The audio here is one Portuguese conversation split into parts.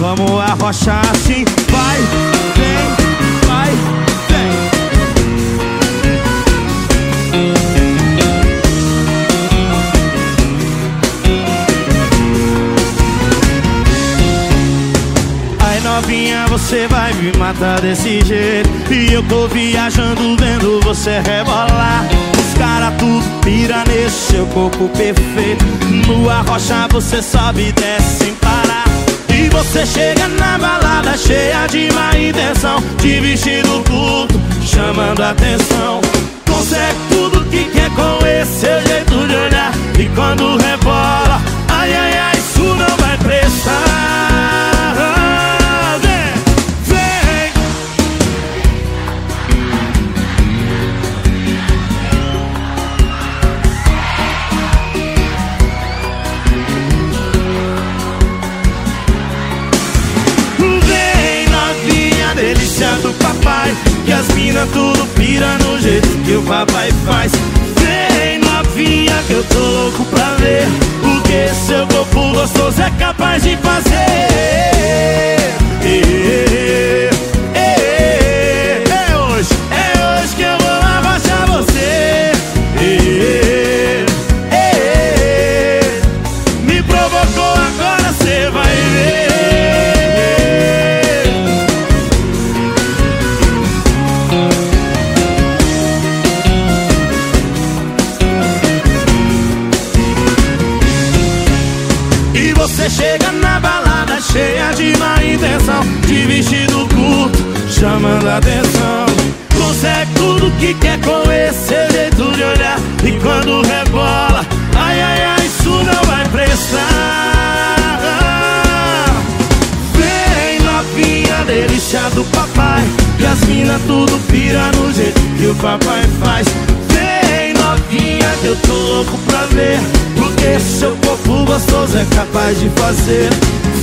Vamos arrochar assim, vai, vem, vai, vem. Ai novinha, você vai me matar desse jeito. E eu tô viajando vendo você rebolar. Cara tudo pira nesse seu corpo perfeito. No arrocha você sobe e desce sem parar você chega na balada cheia de má intenção De vestido curto, chamando atenção. Consegue tudo que quer com esse seu jeito de olhar E quando rebola, as mina tudo pira no jeito que o papai faz. Vem novinha que eu tô louco pra ver O que seu corpo gostoso é capaz você chega na balada cheia de má intenção De vestido curto, chamando a atenção. Consegue tudo que quer com esse jeito de olhar E quando rebola, ai ai ai, isso não vai prestar. Vem novinha, delícia do papai Que as mina tudo pira no jeito que o papai faz. Vem novinha que eu tô louco pra ver Porque seu gostoso é capaz de fazer.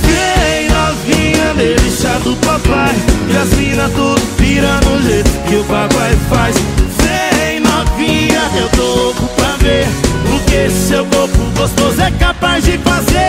Vem novinha, delícia do papai. Que as mina tudo pira no jeito que o papai faz. Vem novinha que eu tô louco pra ver Porque seu corpo gostoso é capaz de fazer